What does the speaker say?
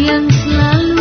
yang selalu